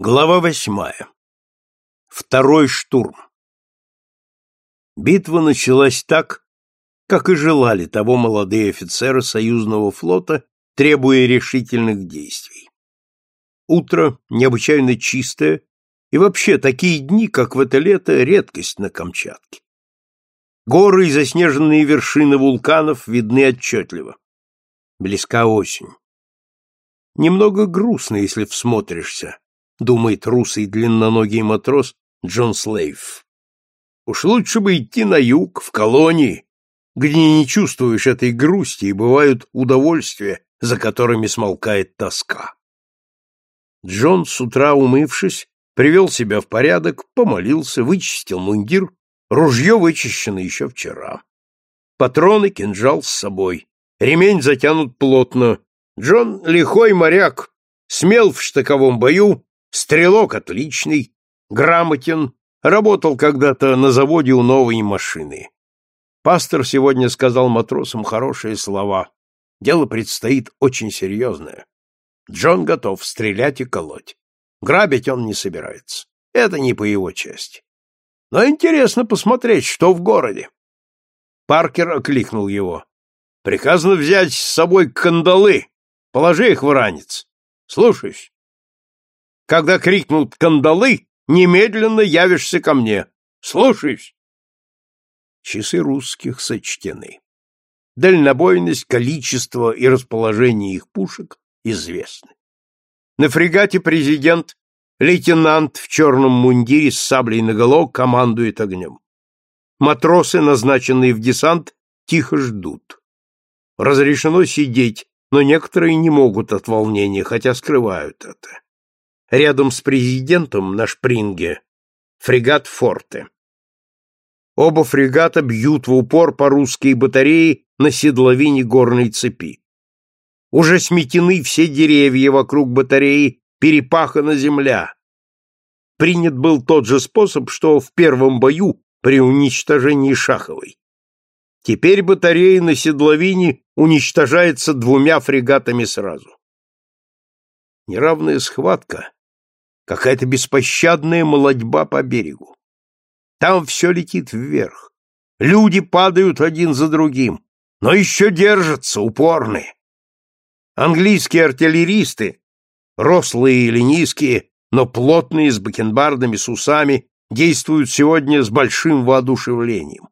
Глава восьмая. Второй штурм. Битва началась так, как и желали того молодые офицеры союзного флота, требуя решительных действий. Утро необычайно чистое, и вообще такие дни, как в это лето, редкость на Камчатке. Горы и заснеженные вершины вулканов видны отчетливо. Близка осень. Немного грустно, если всмотришься думает русый длинноногий матрос Джон Слейв. Уж лучше бы идти на юг, в колонии, где не чувствуешь этой грусти и бывают удовольствия, за которыми смолкает тоска. Джон, с утра умывшись, привел себя в порядок, помолился, вычистил мундир, ружье вычищено еще вчера. Патроны, кинжал с собой. Ремень затянут плотно. Джон — лихой моряк, смел в штыковом бою, Стрелок отличный, грамотен, работал когда-то на заводе у новой машины. Пастор сегодня сказал матросам хорошие слова. Дело предстоит очень серьезное. Джон готов стрелять и колоть. Грабить он не собирается. Это не по его части. Но интересно посмотреть, что в городе. Паркер окликнул его. Приказано взять с собой кандалы. Положи их в ранец. Слушаюсь. Когда крикнут «кандалы», немедленно явишься ко мне. Слушаюсь. Часы русских сочтены. Дальнобойность, количество и расположение их пушек известны. На фрегате президент, лейтенант в черном мундире с саблей наголо командует огнем. Матросы, назначенные в десант, тихо ждут. Разрешено сидеть, но некоторые не могут от волнения, хотя скрывают это. Рядом с президентом на шпринге фрегат «Форте». Оба фрегата бьют в упор по русской батареи на седловине горной цепи. Уже сметены все деревья вокруг батареи, перепахана земля. Принят был тот же способ, что в первом бою при уничтожении Шаховой. Теперь батарея на седловине уничтожается двумя фрегатами сразу. Неравная схватка какая-то беспощадная молодьба по берегу. Там все летит вверх. Люди падают один за другим, но еще держатся, упорные. Английские артиллеристы, рослые или низкие, но плотные, с бакенбардами, с усами, действуют сегодня с большим воодушевлением.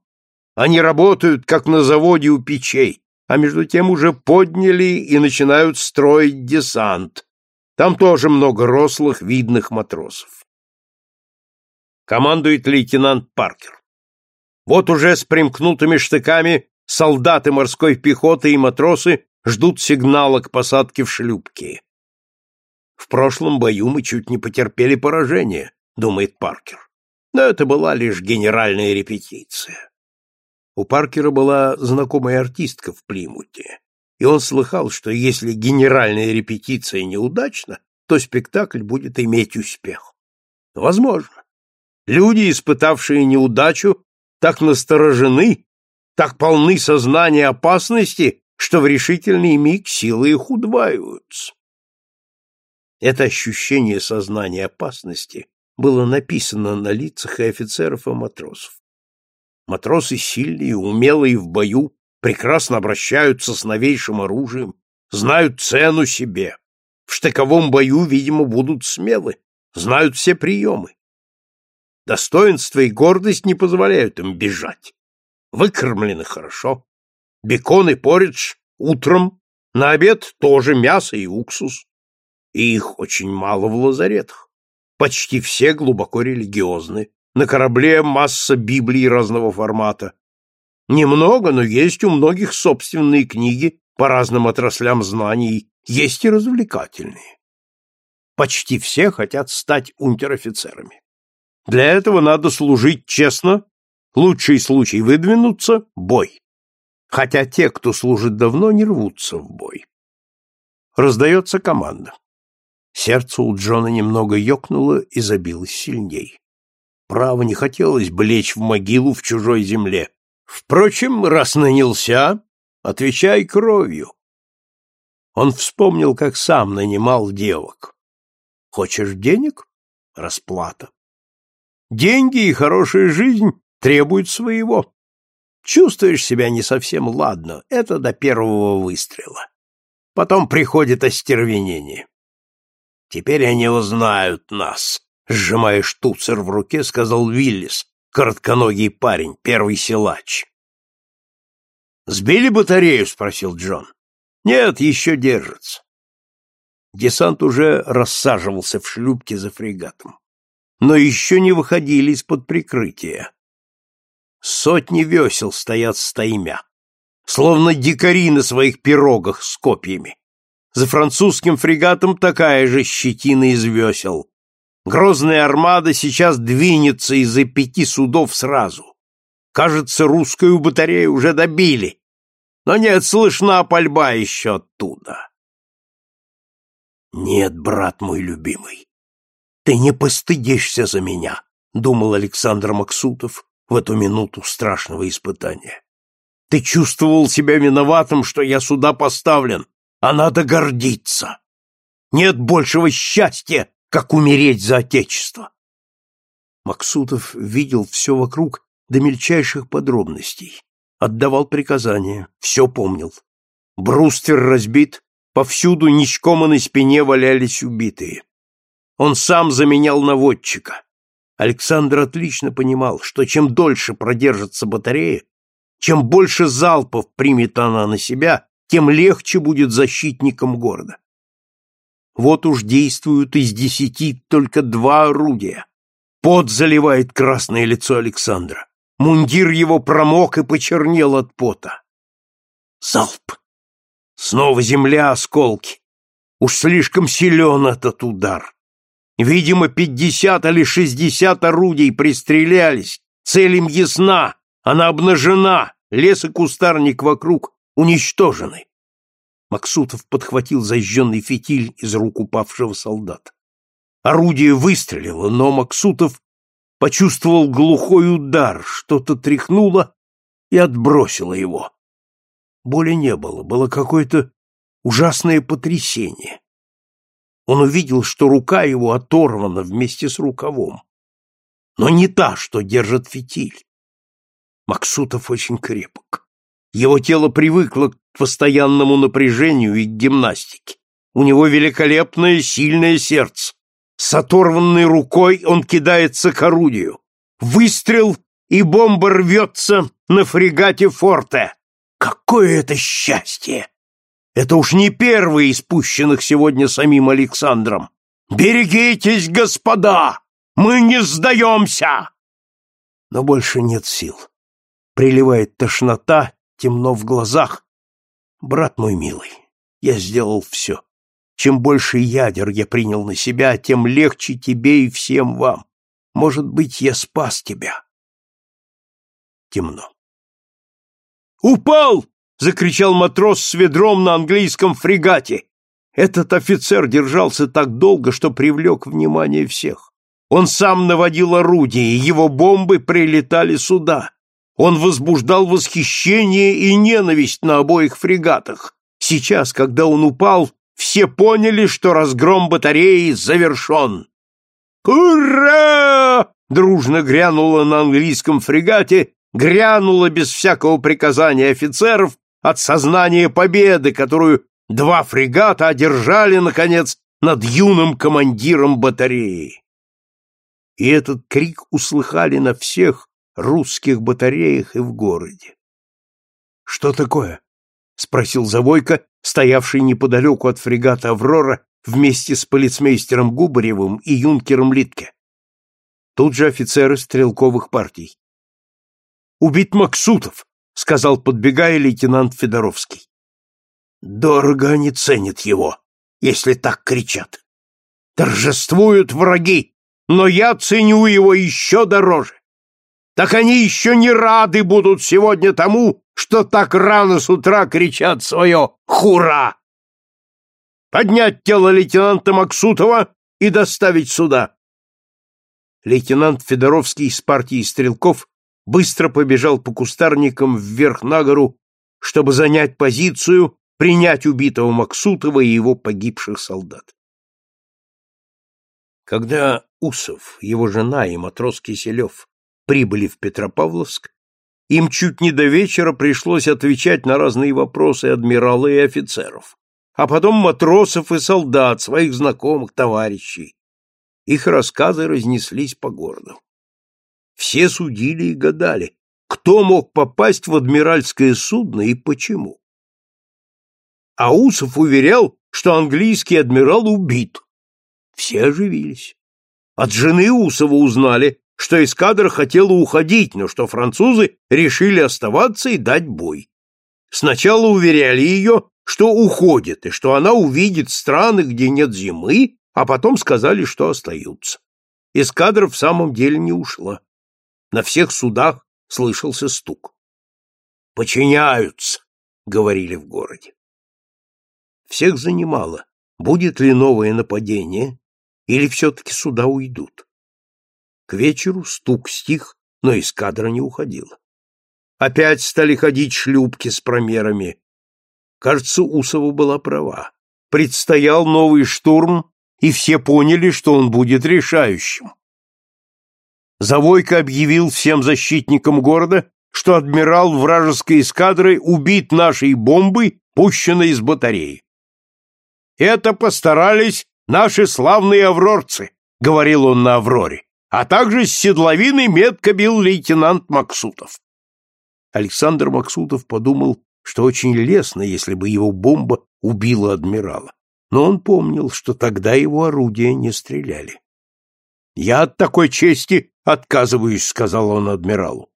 Они работают, как на заводе у печей, а между тем уже подняли и начинают строить десант, там тоже много рослых, видных матросов. Командует лейтенант Паркер. Вот уже с примкнутыми штыками солдаты морской пехоты и матросы ждут сигнала к посадке в шлюпки. В прошлом бою мы чуть не потерпели поражение, думает Паркер. Но это была лишь генеральная репетиция. У Паркера была знакомая артистка в Плимуте и он слыхал, что если генеральная репетиция неудачна, то спектакль будет иметь успех. Возможно. Люди, испытавшие неудачу, так насторожены, так полны сознания опасности, что в решительный миг силы их удваиваются. Это ощущение сознания опасности было написано на лицах и офицеров, и матросов. Матросы сильные, умелые в бою, прекрасно обращаются с новейшим оружием, знают цену себе. В штыковом бою, видимо, будут смелы, знают все приемы. Достоинство и гордость не позволяют им бежать. Выкормлены хорошо. Бекон и поридж утром, на обед тоже мясо и уксус. И их очень мало в лазаретах. Почти все глубоко религиозны. На корабле масса Библий разного формата, Немного, но есть у многих собственные книги по разным отраслям знаний, есть и развлекательные. Почти все хотят стать унтер-офицерами. Для этого надо служить честно, лучший случай выдвинуться — бой. Хотя те, кто служит давно, не рвутся в бой. Раздается команда. Сердце у Джона немного ёкнуло и забилось сильней. Право, не хотелось бы лечь в могилу в чужой земле, Впрочем, раз нанялся, отвечай кровью. Он вспомнил, как сам нанимал девок. Хочешь денег? расплата. Деньги и хорошая жизнь требуют своего. Чувствуешь себя не совсем ладно, это до первого выстрела. Потом приходит остервенение. Теперь они узнают нас, сжимая штуцер в руке, сказал Виллис, коротконогий парень, первый силач. «Сбили батарею?» — спросил Джон. «Нет, еще держится». Десант уже рассаживался в шлюпке за фрегатом. Но еще не выходили из-под прикрытия. Сотни весел стоят стаймя, словно дикари на своих пирогах с копьями. За французским фрегатом такая же щетина из весел. Грозная армада сейчас двинется из-за пяти судов сразу. Кажется, русскую батарею уже добили, но нет, слышна пальба еще оттуда. Нет, брат мой любимый, ты не постыдишься за меня, думал Александр Максутов в эту минуту страшного испытания. Ты чувствовал себя виноватым, что я сюда поставлен, а надо гордиться. Нет большего счастья, как умереть за отечество. Максутов видел все вокруг до мельчайших подробностей. Отдавал приказания, все помнил. Бруствер разбит, повсюду ничком на спине валялись убитые. Он сам заменял наводчика. Александр отлично понимал, что чем дольше продержится батарея, чем больше залпов примет она на себя, тем легче будет защитникам города. Вот уж действуют из десяти только два орудия. Пот заливает красное лицо Александра. Мундир его промок и почернел от пота. Залп! Снова земля, осколки. Уж слишком силен этот удар. Видимо, пятьдесят или шестьдесят орудий пристрелялись. Цель им ясна, она обнажена, лес и кустарник вокруг уничтожены. Максутов подхватил зажженный фитиль из рук упавшего солдата. Орудие выстрелило, но Максутов почувствовал глухой удар, что-то тряхнуло и отбросило его. Боли не было, было какое-то ужасное потрясение. Он увидел, что рука его оторвана вместе с рукавом, но не та, что держит фитиль. Максутов очень крепок. Его тело привыкло к постоянному напряжению и гимнастике. У него великолепное сильное сердце. С оторванной рукой он кидается к орудию. Выстрел, и бомба рвется на фрегате Форте. Какое это счастье! Это уж не первый из пущенных сегодня самим Александром. Берегитесь, господа! Мы не сдаемся! Но больше нет сил. Приливает тошнота, темно в глазах. Брат мой милый, я сделал все. Чем больше ядер я принял на себя, тем легче тебе и всем вам. Может быть, я спас тебя. Темно. «Упал!» — закричал матрос с ведром на английском фрегате. Этот офицер держался так долго, что привлек внимание всех. Он сам наводил орудие, его бомбы прилетали сюда. Он возбуждал восхищение и ненависть на обоих фрегатах. Сейчас, когда он упал, все поняли, что разгром батареи завершен. «Ура!» — дружно грянуло на английском фрегате, грянуло без всякого приказания офицеров от сознания победы, которую два фрегата одержали, наконец, над юным командиром батареи. И этот крик услыхали на всех русских батареях и в городе. — Что такое? — спросил Завойко, стоявший неподалеку от фрегата «Аврора» вместе с полицмейстером Губаревым и юнкером Литке. Тут же офицеры стрелковых партий. «Убит Максутов», — сказал, подбегая лейтенант Федоровский. «Дорого они ценят его, если так кричат. Торжествуют враги, но я ценю его еще дороже так они еще не рады будут сегодня тому, что так рано с утра кричат свое «Хура!». Поднять тело лейтенанта Максутова и доставить сюда. Лейтенант Федоровский из партии стрелков быстро побежал по кустарникам вверх на гору, чтобы занять позицию, принять убитого Максутова и его погибших солдат. Когда Усов, его жена и матрос Киселев прибыли в Петропавловск, им чуть не до вечера пришлось отвечать на разные вопросы адмирала и офицеров, а потом матросов и солдат, своих знакомых, товарищей. Их рассказы разнеслись по городу. Все судили и гадали, кто мог попасть в адмиральское судно и почему. Аусов уверял, что английский адмирал убит. Все оживились. От жены Усова узнали, что эскадра хотела уходить, но что французы решили оставаться и дать бой. Сначала уверяли ее, что уходит, и что она увидит страны, где нет зимы, а потом сказали, что остаются. Эскадра в самом деле не ушла. На всех судах слышался стук. «Подчиняются», — говорили в городе. Всех занимало, будет ли новое нападение, или все-таки суда уйдут. К вечеру стук стих, но эскадра не уходила. Опять стали ходить шлюпки с промерами. Кажется, Усова была права. Предстоял новый штурм, и все поняли, что он будет решающим. Завойко объявил всем защитникам города, что адмирал вражеской эскадры убит нашей бомбой, пущенной из батареи. Это постарались наши славные аврорцы, говорил он на Авроре а также с седловиной метко бил лейтенант Максутов. Александр Максутов подумал, что очень лестно, если бы его бомба убила адмирала. Но он помнил, что тогда его орудия не стреляли. «Я от такой чести отказываюсь», — сказал он адмиралу.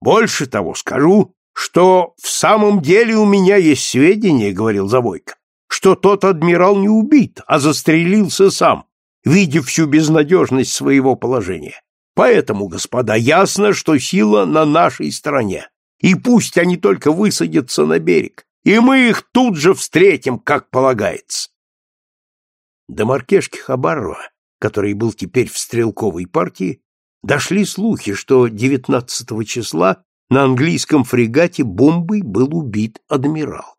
«Больше того скажу, что в самом деле у меня есть сведения, — говорил Завойко, — что тот адмирал не убит, а застрелился сам, видя всю безнадежность своего положения. Поэтому, господа, ясно, что сила на нашей стороне, и пусть они только высадятся на берег, и мы их тут же встретим, как полагается. До Маркешки Хабарова, который был теперь в стрелковой партии, дошли слухи, что 19 числа на английском фрегате бомбой был убит адмирал.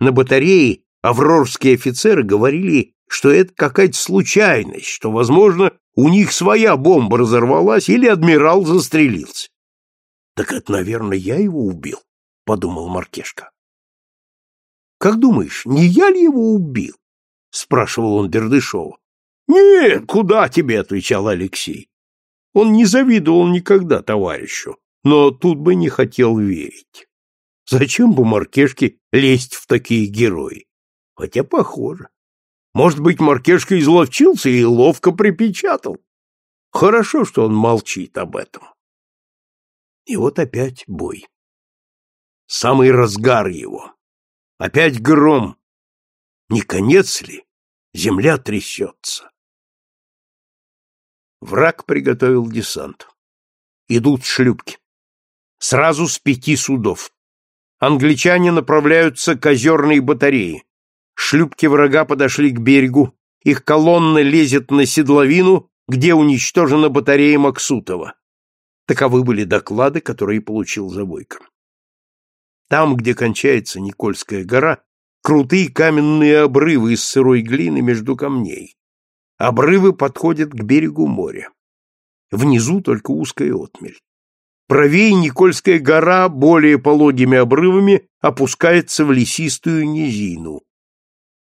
На батарее аврорские офицеры говорили что это какая-то случайность, что, возможно, у них своя бомба разорвалась или адмирал застрелился. — Так это, наверное, я его убил, — подумал Маркешка. — Как думаешь, не я ли его убил? — спрашивал он Бердышова. — Нет, куда тебе, — отвечал Алексей. Он не завидовал никогда товарищу, но тут бы не хотел верить. Зачем бы Маркешке лезть в такие герои? Хотя похоже. Может быть, Маркешка изловчился и ловко припечатал. Хорошо, что он молчит об этом. И вот опять бой. Самый разгар его. Опять гром. Не конец ли? Земля трясется. Враг приготовил десант. Идут шлюпки. Сразу с пяти судов. Англичане направляются к озерной батарее. Шлюпки врага подошли к берегу, их колонна лезет на седловину, где уничтожена батарея Максутова. Таковы были доклады, которые получил Забойко. Там, где кончается Никольская гора, крутые каменные обрывы из сырой глины между камней. Обрывы подходят к берегу моря. Внизу только узкая отмель. Правее Никольская гора более пологими обрывами опускается в лесистую низину.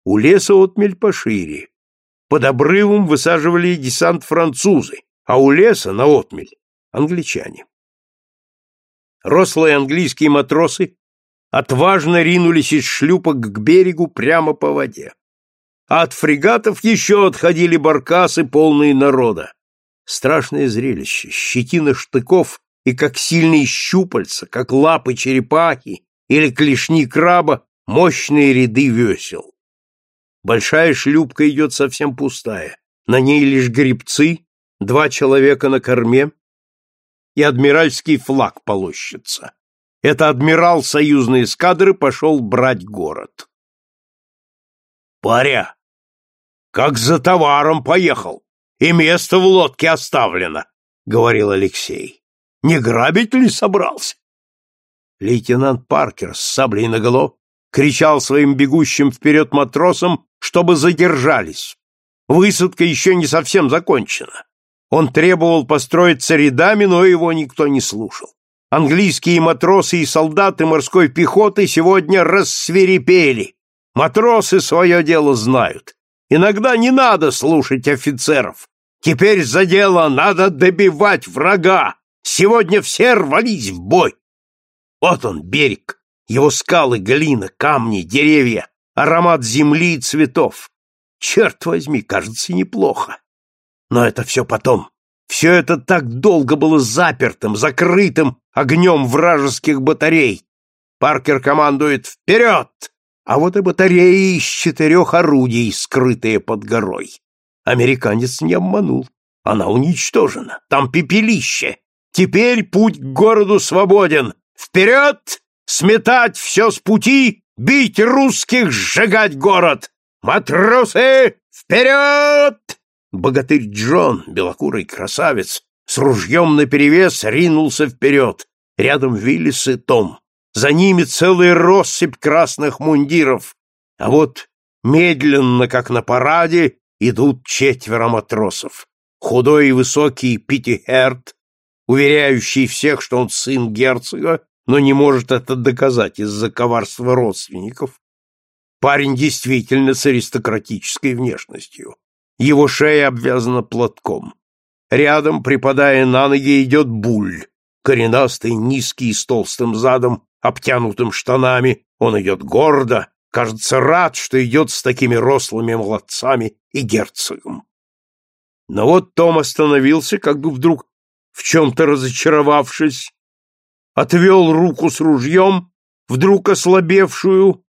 У леса отмель пошире. Под обрывом высаживали десант французы, а у леса на отмель — англичане. Рослые английские матросы отважно ринулись из шлюпок к берегу прямо по воде. А от фрегатов еще отходили баркасы, полные народа. Страшное зрелище, щетина штыков и как сильные щупальца, как лапы черепахи или клешни краба, мощные ряды весел. Большая шлюпка идет совсем пустая. На ней лишь грибцы, два человека на корме и адмиральский флаг полощется. Это адмирал союзной эскадры пошел брать город. Паря, как за товаром поехал, и место в лодке оставлено, — говорил Алексей. Не грабить ли собрался? Лейтенант Паркер с саблей наголо кричал своим бегущим вперед матросам, чтобы задержались. Высадка еще не совсем закончена. Он требовал построиться рядами, но его никто не слушал. Английские матросы и солдаты морской пехоты сегодня рассверепели. Матросы свое дело знают. Иногда не надо слушать офицеров. Теперь за дело надо добивать врага. Сегодня все рвались в бой. Вот он, берег. Его скалы, глина, камни, деревья, аромат земли и цветов. Черт возьми, кажется, неплохо. Но это все потом. Все это так долго было запертым, закрытым огнем вражеских батарей. Паркер командует «Вперед!», а вот и батареи из четырех орудий, скрытые под горой. Американец не обманул. Она уничтожена. Там пепелище. Теперь путь к городу свободен. Вперед! Сметать все с пути! Бить русских, сжигать город! Матросы! Вперед! Богатырь Джон, белокурый красавец, с ружьем наперевес ринулся вперед. Рядом Виллис и Том. За ними целая россыпь красных мундиров. А вот медленно, как на параде, идут четверо матросов. Худой и высокий Питти Херт, уверяющий всех, что он сын герцога, но не может это доказать из-за коварства родственников. Парень действительно с аристократической внешностью. Его шея обвязана платком. Рядом, припадая на ноги, идет буль, коренастый, низкий, с толстым задом, обтянутым штанами. Он идет гордо, кажется, рад, что идет с такими рослыми молодцами и герцогом. Но вот Том остановился, как бы вдруг в чем-то разочаровавшись, отвел руку с ружьем, вдруг ослабевшую,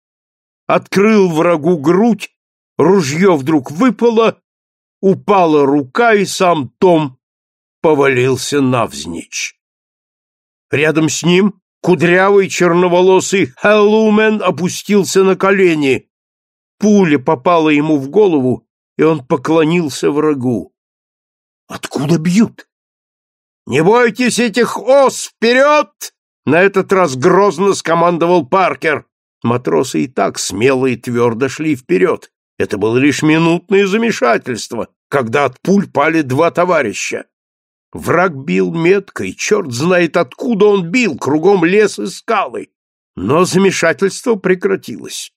открыл врагу грудь, ружье вдруг выпало, упала рука, и сам Том повалился навзничь. Рядом с ним кудрявый черноволосый Хэллумен опустился на колени. Пуля попала ему в голову, и он поклонился врагу. Откуда бьют? «Не бойтесь этих ос! Вперед!» На этот раз грозно скомандовал Паркер. Матросы и так смело и твердо шли вперед. Это было лишь минутное замешательство, когда от пуль пали два товарища. Враг бил метко, и черт знает, откуда он бил, кругом лес и скалы. Но замешательство прекратилось.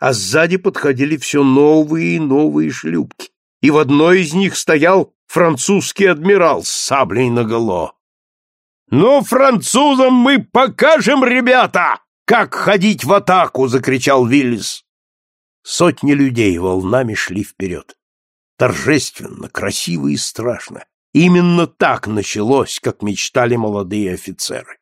А сзади подходили все новые и новые шлюпки, и в одной из них стоял французский адмирал с саблей наголо. «Ну, французам мы покажем, ребята, как ходить в атаку!» — закричал Виллис. Сотни людей волнами шли вперед. Торжественно, красиво и страшно. Именно так началось, как мечтали молодые офицеры.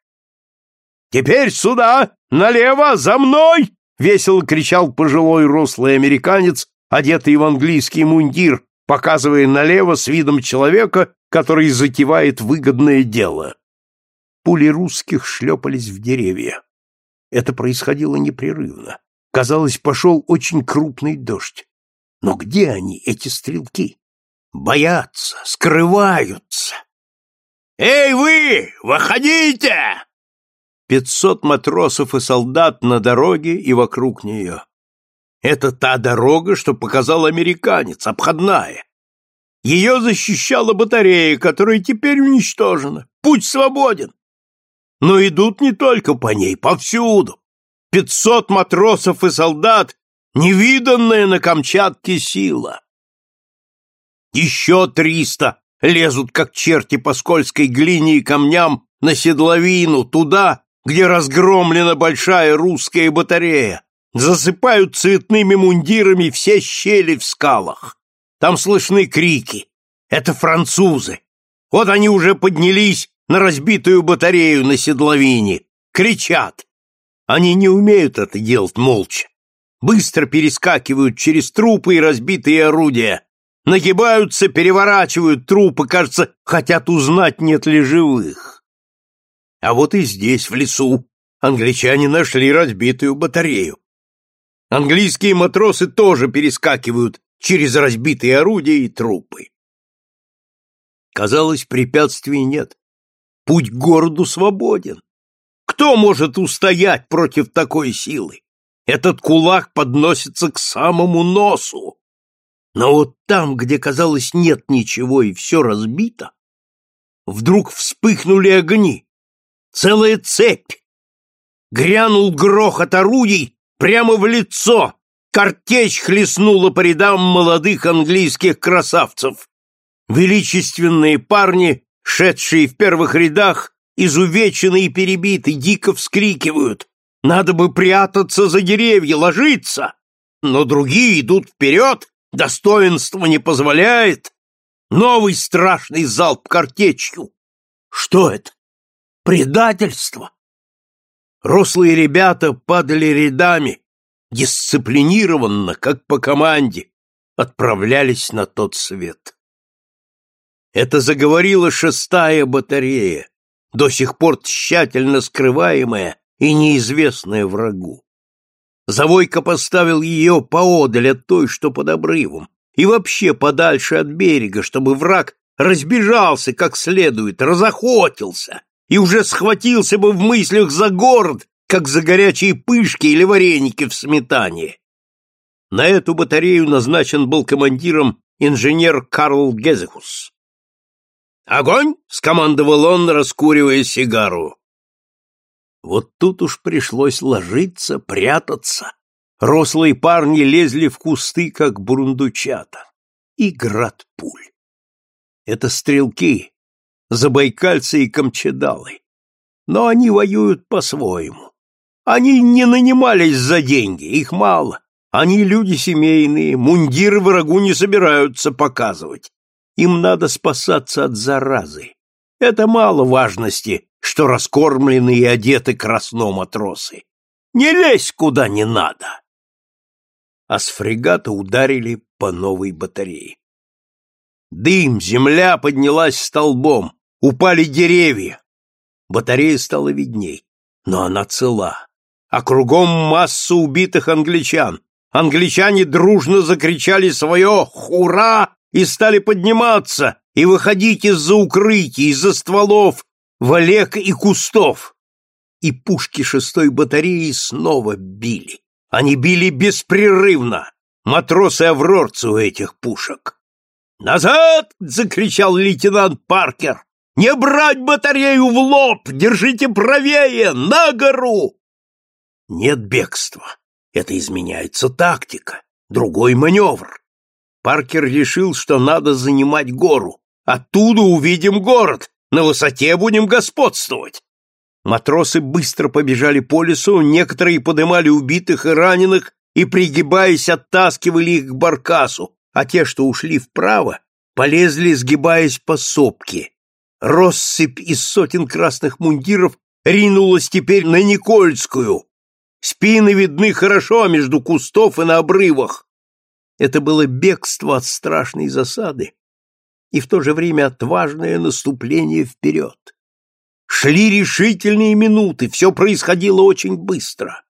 «Теперь сюда! Налево! За мной!» — весело кричал пожилой рослый американец, одетый в английский мундир, показывая налево с видом человека, который затевает выгодное дело. Пули русских шлепались в деревья. Это происходило непрерывно. Казалось, пошел очень крупный дождь. Но где они, эти стрелки? Боятся, скрываются. «Эй вы, выходите!» Пятьсот матросов и солдат на дороге и вокруг нее. Это та дорога, что показал американец, обходная. Ее защищала батарея, которая теперь уничтожена. Путь свободен. Но идут не только по ней, повсюду. Пятьсот матросов и солдат — невиданная на Камчатке сила. Еще триста лезут, как черти по скользкой глине и камням, на седловину, туда, где разгромлена большая русская батарея, засыпают цветными мундирами все щели в скалах. Там слышны крики. Это французы. Вот они уже поднялись на разбитую батарею на седловине. Кричат. Они не умеют это делать молча. Быстро перескакивают через трупы и разбитые орудия. Нагибаются, переворачивают трупы, кажется, хотят узнать, нет ли живых. А вот и здесь, в лесу, англичане нашли разбитую батарею. Английские матросы тоже перескакивают через разбитые орудия и трупы. Казалось, препятствий нет. Путь к городу свободен. Кто может устоять против такой силы? Этот кулак подносится к самому носу. Но вот там, где, казалось, нет ничего и все разбито, вдруг вспыхнули огни, целая цепь. Грянул грохот орудий прямо в лицо, картечь хлестнула по рядам молодых английских красавцев. Величественные парни, шедшие в первых рядах, изувечены и перебиты, дико вскрикивают. Надо бы прятаться за деревья, ложиться. Но другие идут вперед, достоинство не позволяет. Новый страшный залп картечью. Что это? Предательство. Рослые ребята падали рядами, дисциплинированно, как по команде, отправлялись на тот свет. Это заговорила шестая батарея, до сих пор тщательно скрываемая и неизвестная врагу. Завойка поставил ее поодаль от той, что под обрывом, и вообще подальше от берега, чтобы враг разбежался как следует, разохотился и уже схватился бы в мыслях за город, как за горячие пышки или вареники в сметане. На эту батарею назначен был командиром инженер Карл Гезехус. «Огонь!» — скомандовал он, раскуривая сигару. Вот тут уж пришлось ложиться, прятаться. Рослые парни лезли в кусты, как бурундучата. И град пуль. Это стрелки, забайкальцы и камчедалы. Но они воюют по-своему. Они не нанимались за деньги, их мало. Они люди семейные, мундиры врагу не собираются показывать. Им надо спасаться от заразы. Это мало важности, что раскормлены и одеты красно матросы. Не лезь куда не надо. А с фрегата ударили по новой батарее. Дым, земля поднялась столбом, упали деревья. Батарея стала видней, но она цела. А кругом масса убитых англичан. Англичане дружно закричали свое «Хура!» и стали подниматься и выходить из-за укрытий, из-за стволов, валек и кустов. И пушки шестой батареи снова били. Они били беспрерывно. Матросы-аврорцы у этих пушек. «Назад!» — закричал лейтенант Паркер. «Не брать батарею в лоб! Держите правее! На гору!» Нет бегства. Это изменяется тактика. Другой маневр. Паркер решил, что надо занимать гору. Оттуда увидим город, на высоте будем господствовать. Матросы быстро побежали по лесу, некоторые подымали убитых и раненых и, пригибаясь, оттаскивали их к баркасу, а те, что ушли вправо, полезли, сгибаясь по сопке. Россыпь из сотен красных мундиров ринулась теперь на Никольскую. Спины видны хорошо между кустов и на обрывах. Это было бегство от страшной засады и в то же время отважное наступление вперед. Шли решительные минуты, все происходило очень быстро.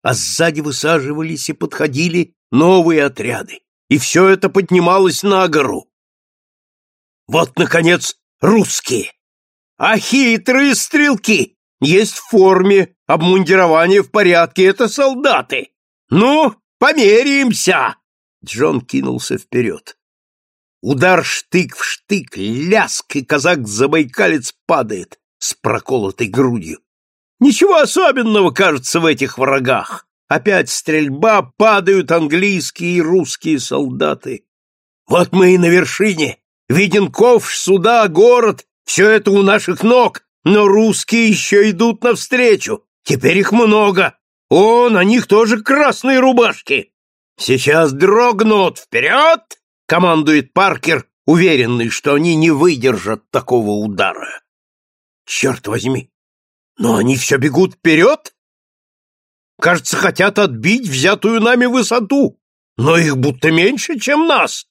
А сзади высаживались и подходили новые отряды, и все это поднималось на гору. Вот, наконец, русские. А хитрые стрелки есть в форме, обмундирование в порядке, это солдаты. Ну, померяемся! Джон кинулся вперед. Удар штык в штык, ляск, и казак-забайкалец падает с проколотой грудью. Ничего особенного, кажется, в этих врагах. Опять стрельба, падают английские и русские солдаты. Вот мы и на вершине. Виден ковш, суда, город, все это у наших ног, но русские еще идут навстречу. Теперь их много. О, на них тоже красные рубашки. «Сейчас дрогнут! Вперед!» — командует Паркер, уверенный, что они не выдержат такого удара. «Черт возьми! Но они все бегут вперед!» Кажется, хотят отбить взятую нами высоту, но их будто меньше, чем нас.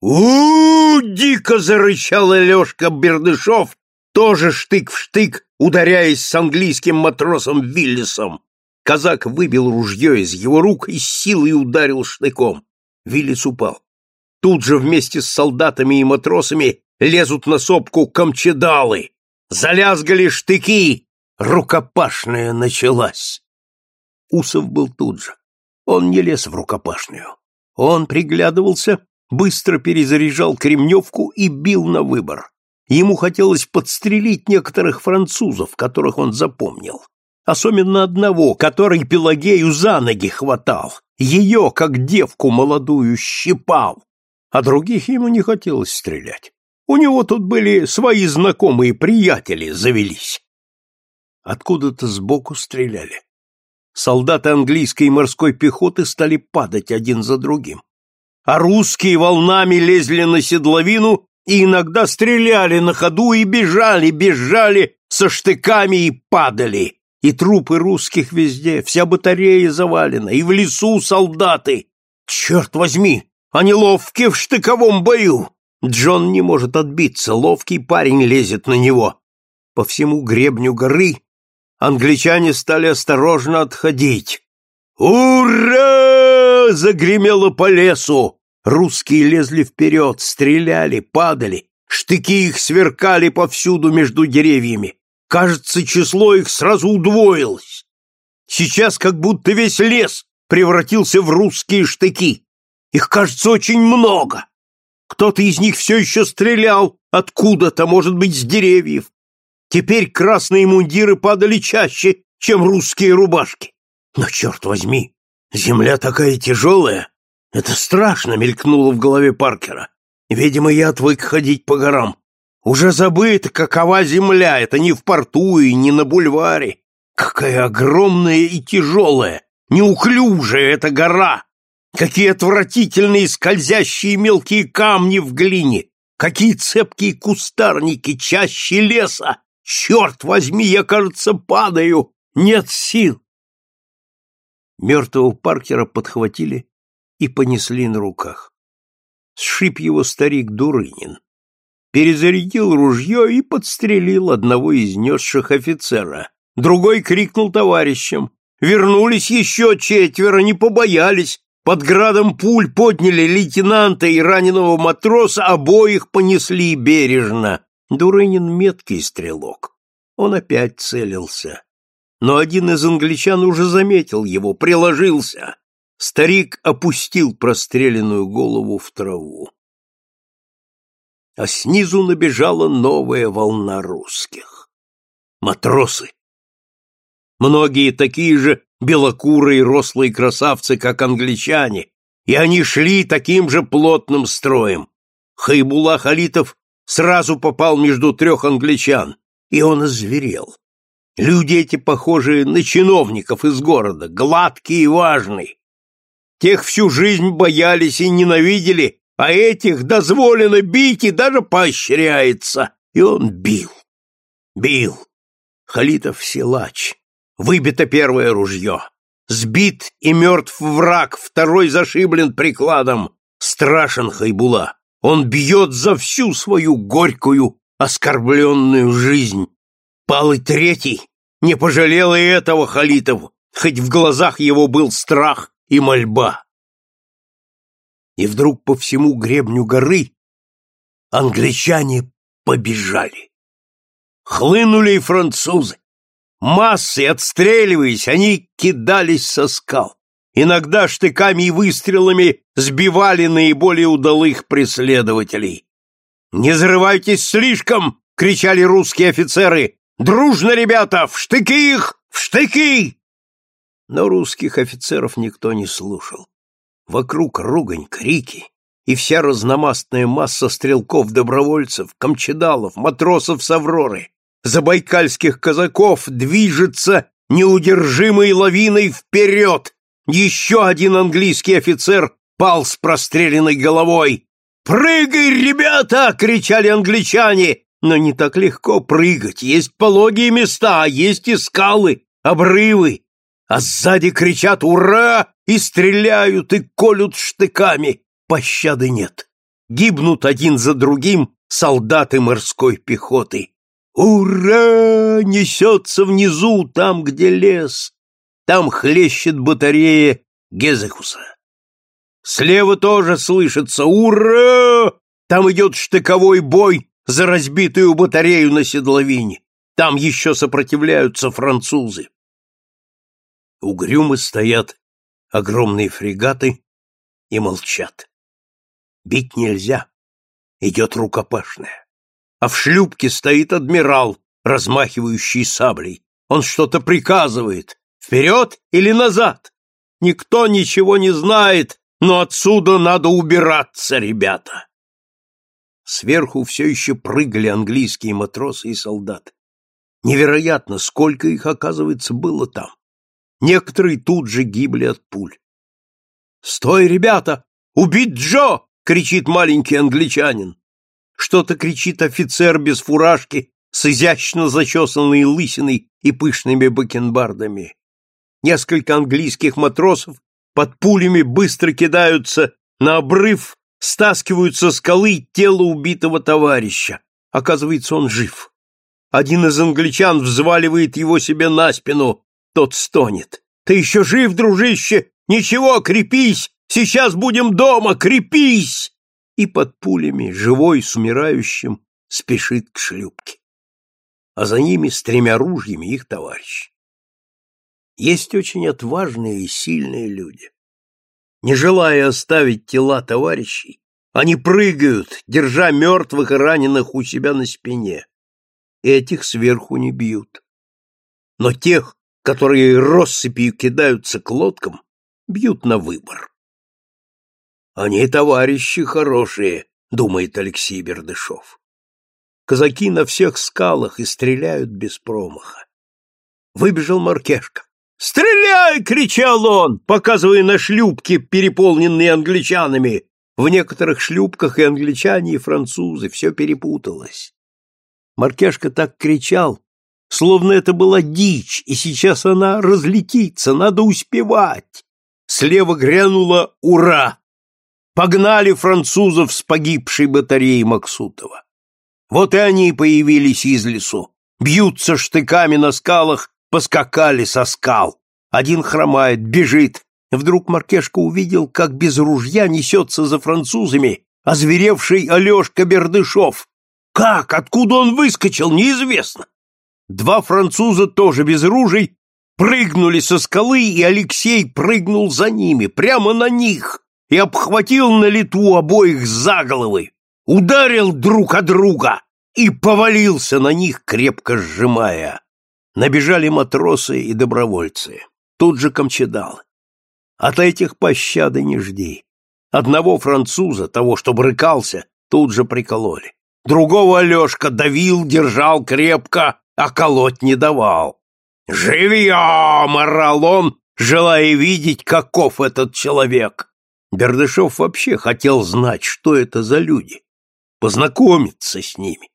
у, -у, -у дико зарычал Алешка Бердышов, тоже штык в штык, ударяясь с английским матросом Виллисом. Казак выбил ружье из его рук и с силой ударил штыком. Виллис упал. Тут же вместе с солдатами и матросами лезут на сопку камчедалы. Залязгали штыки. Рукопашная началась. Усов был тут же. Он не лез в рукопашную. Он приглядывался, быстро перезаряжал кремневку и бил на выбор. Ему хотелось подстрелить некоторых французов, которых он запомнил. Особенно одного, который Пелагею за ноги хватал, ее, как девку молодую, щипал. А других ему не хотелось стрелять. У него тут были свои знакомые приятели завелись. Откуда-то сбоку стреляли. Солдаты английской морской пехоты стали падать один за другим. А русские волнами лезли на седловину и иногда стреляли на ходу и бежали, бежали со штыками и падали. И трупы русских везде, вся батарея завалена, и в лесу солдаты. Черт возьми, они ловки в штыковом бою. Джон не может отбиться, ловкий парень лезет на него. По всему гребню горы англичане стали осторожно отходить. «Ура!» — загремело по лесу. Русские лезли вперед, стреляли, падали, штыки их сверкали повсюду между деревьями. Кажется, число их сразу удвоилось. Сейчас как будто весь лес превратился в русские штыки. Их, кажется, очень много. Кто-то из них все еще стрелял откуда-то, может быть, с деревьев. Теперь красные мундиры падали чаще, чем русские рубашки. Но, черт возьми, земля такая тяжелая. Это страшно, мелькнуло в голове Паркера. Видимо, я отвык ходить по горам. Уже забыто, какова земля, это не в порту и не на бульваре. Какая огромная и тяжелая, неуклюжая эта гора! Какие отвратительные скользящие мелкие камни в глине! Какие цепкие кустарники, чаще леса! Черт возьми, я, кажется, падаю! Нет сил! Мертвого Паркера подхватили и понесли на руках. Сшиб его старик Дурынин перезарядил ружье и подстрелил одного из несших офицера. Другой крикнул товарищам. Вернулись еще четверо, не побоялись. Под градом пуль подняли лейтенанта и раненого матроса, обоих понесли бережно. Дурынин меткий стрелок. Он опять целился. Но один из англичан уже заметил его, приложился. Старик опустил простреленную голову в траву а снизу набежала новая волна русских. Матросы. Многие такие же белокурые рослые красавцы, как англичане, и они шли таким же плотным строем. Хайбула Халитов сразу попал между трех англичан, и он озверел. Люди эти похожие на чиновников из города, гладкие и важные. Тех всю жизнь боялись и ненавидели, а этих дозволено бить и даже поощряется. И он бил, бил. Халитов силач. Выбито первое ружье. Сбит и мертв враг, второй зашиблен прикладом. Страшен Хайбула. Он бьет за всю свою горькую, оскорбленную жизнь. Палый третий не пожалел и этого Халитов, хоть в глазах его был страх и мольба и вдруг по всему гребню горы англичане побежали. Хлынули и французы. Массы, отстреливаясь, они кидались со скал. Иногда штыками и выстрелами сбивали наиболее удалых преследователей. «Не зарывайтесь слишком!» — кричали русские офицеры. «Дружно, ребята! В штыки их! В штыки!» Но русских офицеров никто не слушал. Вокруг ругань, крики, и вся разномастная масса стрелков-добровольцев, камчедалов, матросов с Авроры, забайкальских казаков движется неудержимой лавиной вперед. Еще один английский офицер пал с простреленной головой. «Прыгай, ребята!» — кричали англичане. Но не так легко прыгать. Есть пологие места, есть и скалы, обрывы. А сзади кричат «Ура!» и стреляют и колют штыками. Пощады нет. Гибнут один за другим солдаты морской пехоты. Ура! Несется внизу, там, где лес. Там хлещет батарея Гезекуса. Слева тоже слышится «Ура!» Там идет штыковой бой за разбитую батарею на седловине. Там еще сопротивляются французы. Угрюмы стоят огромные фрегаты, и молчат. Бить нельзя, идет рукопашная. А в шлюпке стоит адмирал, размахивающий саблей. Он что-то приказывает. Вперед или назад? Никто ничего не знает, но отсюда надо убираться, ребята. Сверху все еще прыгали английские матросы и солдаты. Невероятно, сколько их, оказывается, было там. Некоторые тут же гибли от пуль. «Стой, ребята! Убить Джо!» — кричит маленький англичанин. Что-то кричит офицер без фуражки с изящно зачесанной лысиной и пышными бакенбардами. Несколько английских матросов под пулями быстро кидаются на обрыв, стаскивают со скалы тело убитого товарища. Оказывается, он жив. Один из англичан взваливает его себе на спину, тот стонет. «Ты еще жив, дружище? Ничего, крепись! Сейчас будем дома, крепись!» И под пулями, живой с умирающим, спешит к шлюпке. А за ними с тремя ружьями их товарищ. Есть очень отважные и сильные люди. Не желая оставить тела товарищей, они прыгают, держа мертвых и раненых у себя на спине. Этих сверху не бьют. Но тех, которые россыпью кидаются к лодкам, бьют на выбор. Они товарищи хорошие, думает Алексей Бердышов. Казаки на всех скалах и стреляют без промаха. Выбежал Маркешка. «Стреляй!» — кричал он, показывая на шлюпки, переполненные англичанами. В некоторых шлюпках и англичане, и французы, все перепуталось. Маркешка так кричал, словно это была дичь, и сейчас она разлетится, надо успевать. Слева грянуло «Ура!». Погнали французов с погибшей батареи Максутова. Вот и они появились из лесу, бьются штыками на скалах поскакали со скал. Один хромает, бежит. Вдруг Маркешка увидел, как без ружья несется за французами озверевший Алешка Бердышов. Как? Откуда он выскочил, неизвестно. Два француза тоже без ружей прыгнули со скалы, и Алексей прыгнул за ними, прямо на них, и обхватил на лету обоих за головы, ударил друг от друга и повалился на них, крепко сжимая. Набежали матросы и добровольцы. Тут же камчедалы. От этих пощады не жди. Одного француза, того, что брыкался, тут же прикололи. Другого Алешка давил, держал крепко, а колоть не давал. «Живьем!» — орал он, желая видеть, каков этот человек. Бердышев вообще хотел знать, что это за люди, познакомиться с ними.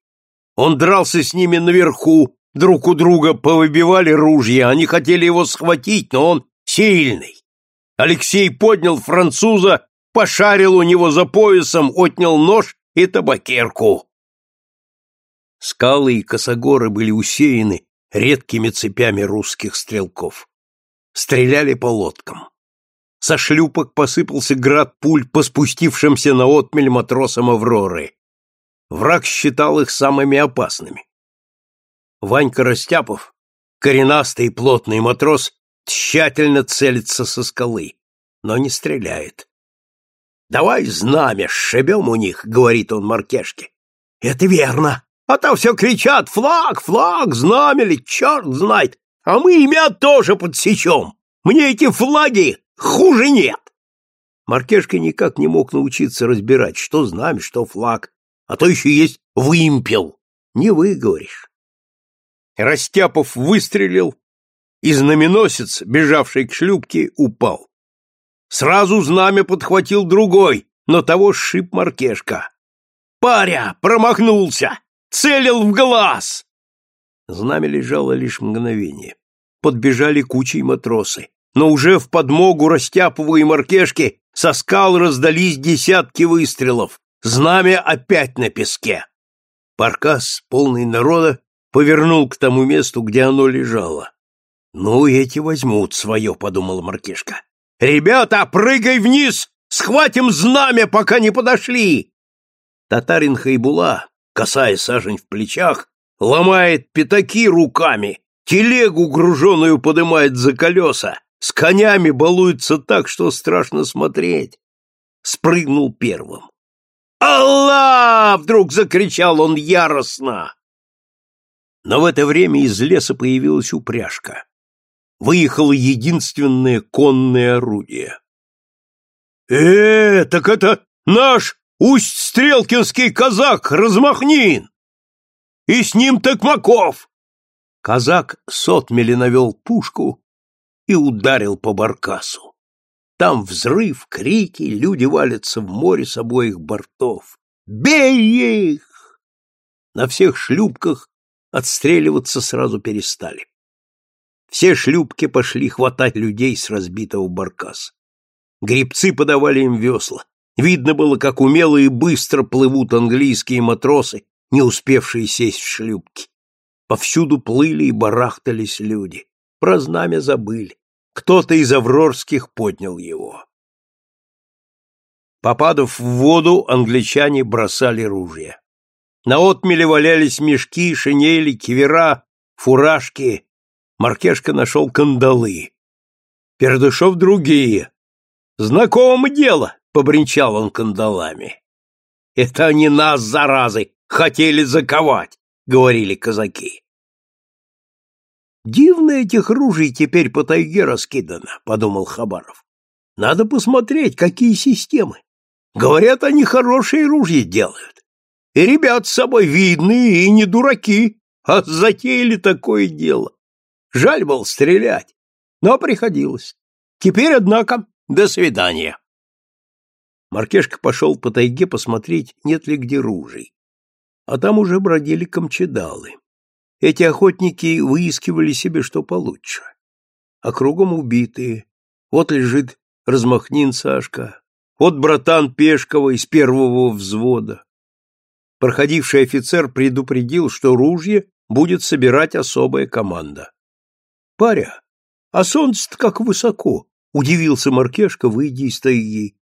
Он дрался с ними наверху, друг у друга повыбивали ружья, они хотели его схватить, но он сильный. Алексей поднял француза, пошарил у него за поясом, отнял нож и табакерку. Скалы и косогоры были усеяны редкими цепями русских стрелков. Стреляли по лодкам. Со шлюпок посыпался град пуль по спустившимся на отмель матросам Авроры. Враг считал их самыми опасными. Ванька Растяпов, коренастый и плотный матрос, тщательно целится со скалы, но не стреляет. «Давай знамя, сшибем у них», — говорит он Маркешке. «Это верно. А то все кричат «флаг, флаг, знамя ли, черт знает, а мы имя тоже подсечем. Мне эти флаги хуже нет». Маркешка никак не мог научиться разбирать, что знамя, что флаг, а то еще есть вымпел. Не выговоришь. Растяпов выстрелил, и знаменосец, бежавший к шлюпке, упал. Сразу знамя подхватил другой, но того сшиб Маркешка. «Паря! Промахнулся! Целил в глаз!» Знамя лежало лишь мгновение. Подбежали кучей матросы, но уже в подмогу Растяпову и Маркешке со скал раздались десятки выстрелов. Знамя опять на песке. Паркас, полный народа, повернул к тому месту, где оно лежало. «Ну, эти возьмут свое», — подумал Маркишка. «Ребята, прыгай вниз! Схватим знамя, пока не подошли!» Татарин Хайбула, касая сажень в плечах, ломает пятаки руками, телегу груженую подымает за колеса, с конями балуется так, что страшно смотреть. спрыгнул первым. «Аллах!» — вдруг закричал он яростно. Но в это время из леса появилась упряжка. Выехало единственное конное орудие. «Э, так это наш Усть-Стрелкинский казак Размахнин! И с ним Токмаков!» Казак сотмели навел пушку и ударил по баркасу. Там взрыв, крики, люди валятся в море с обоих бортов. «Бей их!» На всех шлюпках отстреливаться сразу перестали. Все шлюпки пошли хватать людей с разбитого баркаса. Гребцы подавали им весла. Видно было, как умело и быстро плывут английские матросы, не успевшие сесть в шлюпки. Повсюду плыли и барахтались люди. Про знамя забыли. Кто-то из аврорских поднял его. Попадав в воду, англичане бросали ружья. На отмеле валялись мешки, шинели, кивера, фуражки. Маркешка нашел кандалы. Пердышов другие. Знакомо дело, — побренчал он кандалами. Это они нас, заразы, хотели заковать, — говорили казаки. Дивно этих ружей теперь по тайге раскидано, — подумал Хабаров. Надо посмотреть, какие системы. Говорят, они хорошие ружья делают. И ребят с собой видные и не дураки, а затеяли такое дело. Жаль был стрелять, но приходилось. Теперь, однако, до свидания. Маркешка пошел по тайге посмотреть, нет ли где ружей. А там уже бродили камчедалы. Эти охотники выискивали себе что получше. А кругом убитые. Вот лежит размахнин Сашка, вот братан Пешкова из первого взвода. Проходивший офицер предупредил, что ружье будет собирать особая команда. «Паря, а солнце-то как высоко!» — удивился Маркешка, выйдя из тайги.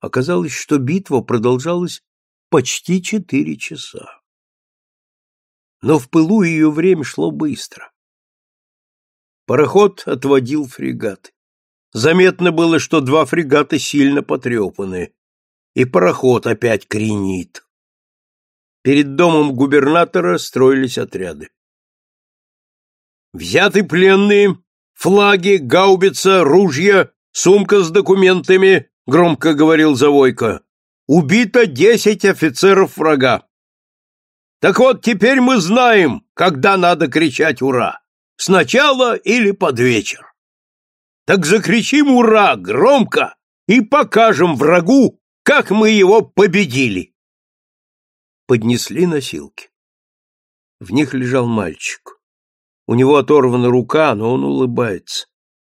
Оказалось, что битва продолжалась почти четыре часа. Но в пылу ее время шло быстро. Пароход отводил фрегаты. Заметно было, что два фрегата сильно потрепаны, и пароход опять кренит. Перед домом губернатора строились отряды. Взяты пленные, флаги, гаубица, ружья, сумка с документами, громко говорил Завойко. Убито десять офицеров врага. Так вот, теперь мы знаем, когда надо кричать «Ура!» Сначала или под вечер. Так закричим «Ура!» громко и покажем врагу, как мы его победили. Поднесли носилки. В них лежал мальчик. У него оторвана рука, но он улыбается.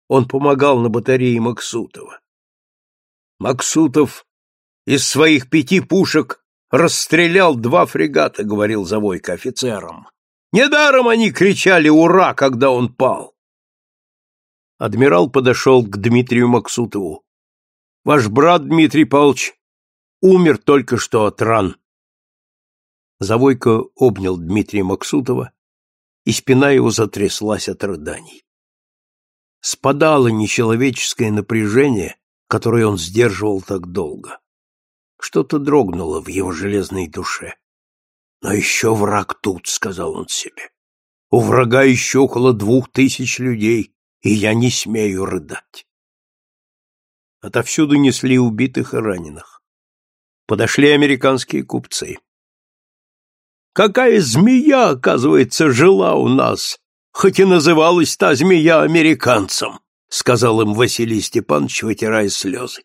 Он помогал на батарее Максутова. Максутов из своих пяти пушек расстрелял два фрегата, говорил Завойко офицерам. Недаром они кричали «Ура!», когда он пал. Адмирал подошел к Дмитрию Максутову. Ваш брат Дмитрий Павлович умер только что от ран. Завойко обнял Дмитрия Максутова, и спина его затряслась от рыданий. Спадало нечеловеческое напряжение, которое он сдерживал так долго. Что-то дрогнуло в его железной душе. «Но еще враг тут», — сказал он себе. «У врага еще около двух тысяч людей, и я не смею рыдать. Отовсюду несли убитых и раненых. Подошли американские купцы. Какая змея, оказывается, жила у нас, хоть и называлась та змея американцем, сказал им Василий Степанович, вытирая слезы.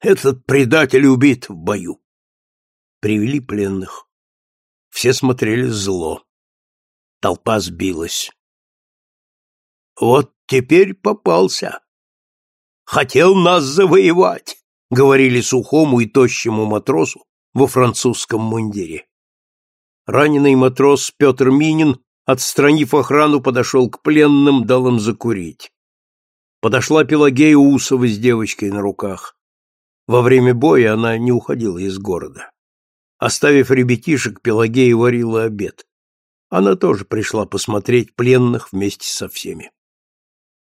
Этот предатель убит в бою. Привели пленных. Все смотрели зло. Толпа сбилась. Вот теперь попался. Хотел нас завоевать, говорили сухому и тощему матросу во французском мундире. Раненый матрос Петр Минин, отстранив охрану, подошел к пленным, дал им закурить. Подошла Пелагея Усова с девочкой на руках. Во время боя она не уходила из города. Оставив ребятишек, Пелагея варила обед. Она тоже пришла посмотреть пленных вместе со всеми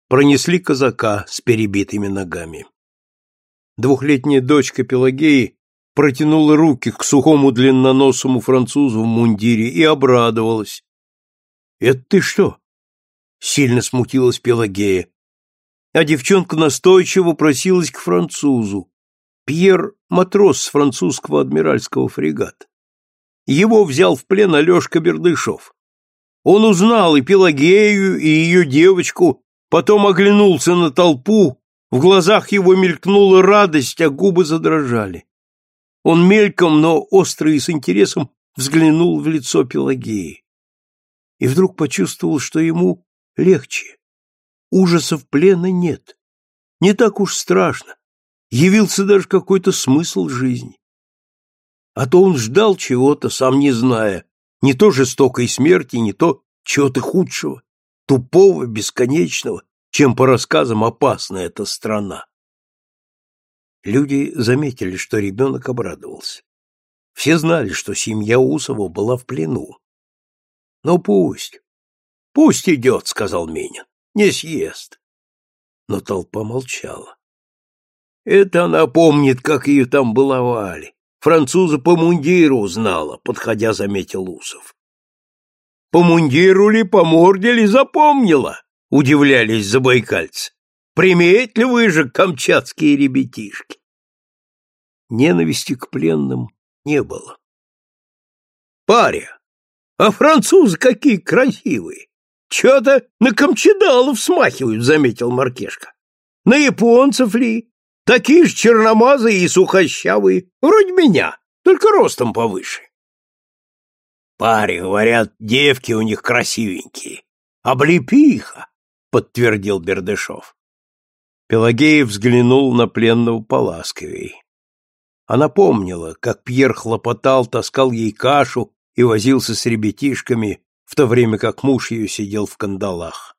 пронесли казака с перебитыми ногами. Двухлетняя дочка Пелагеи протянула руки к сухому длинноносому французу в мундире и обрадовалась. — Это ты что? — сильно смутилась Пелагея. А девчонка настойчиво просилась к французу. Пьер — матрос с французского адмиральского фрегата. Его взял в плен Алешка Бердышов. Он узнал и Пелагею, и ее девочку, потом оглянулся на толпу, в глазах его мелькнула радость, а губы задрожали. Он мельком, но остро и с интересом взглянул в лицо Пелагеи. И вдруг почувствовал, что ему легче. Ужасов плена нет. Не так уж страшно. Явился даже какой-то смысл жизни. А то он ждал чего-то, сам не зная, не то жестокой смерти, не то чего-то худшего, тупого, бесконечного, чем по рассказам опасна эта страна. Люди заметили, что ребенок обрадовался. Все знали, что семья Усова была в плену. Ну пусть. Пусть идет, сказал Минин. Не съест. Но толпа молчала. Это она помнит, как ее там баловали. Француза по мундиру узнала, подходя, заметил Усов. По мундиру ли, по морде ли запомнила? Удивлялись забайкальцы. Приметливые же камчатские ребятишки. Ненависти к пленным не было. Паря, а французы какие красивые! Чё-то на камчедалов смахивают, заметил Маркешка. На японцев ли? Такие же черномазые и сухощавые, вроде меня, только ростом повыше. Паре, говорят, девки у них красивенькие. Облепиха, подтвердил Бердышев. Пелагея взглянул на пленного поласковей. Она помнила, как Пьер хлопотал, таскал ей кашу и возился с ребятишками, в то время как муж ее сидел в кандалах.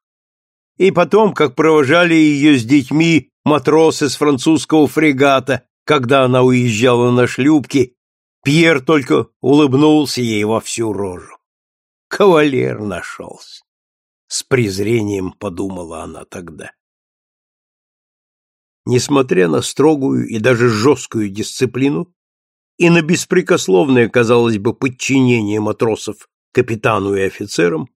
И потом, как провожали ее с детьми матросы с французского фрегата, когда она уезжала на шлюпке, Пьер только улыбнулся ей во всю рожу. Кавалер нашелся. С презрением подумала она тогда. Несмотря на строгую и даже жесткую дисциплину и на беспрекословное, казалось бы, подчинение матросов капитану и офицерам,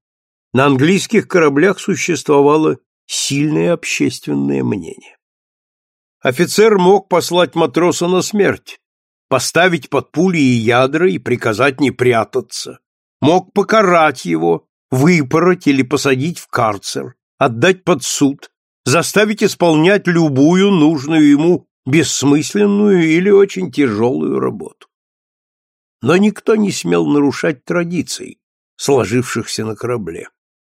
на английских кораблях существовало сильное общественное мнение. Офицер мог послать матроса на смерть, поставить под пули и ядра и приказать не прятаться, мог покарать его, выпороть или посадить в карцер, отдать под суд, заставить исполнять любую нужную ему бессмысленную или очень тяжелую работу. Но никто не смел нарушать традиций, сложившихся на корабле,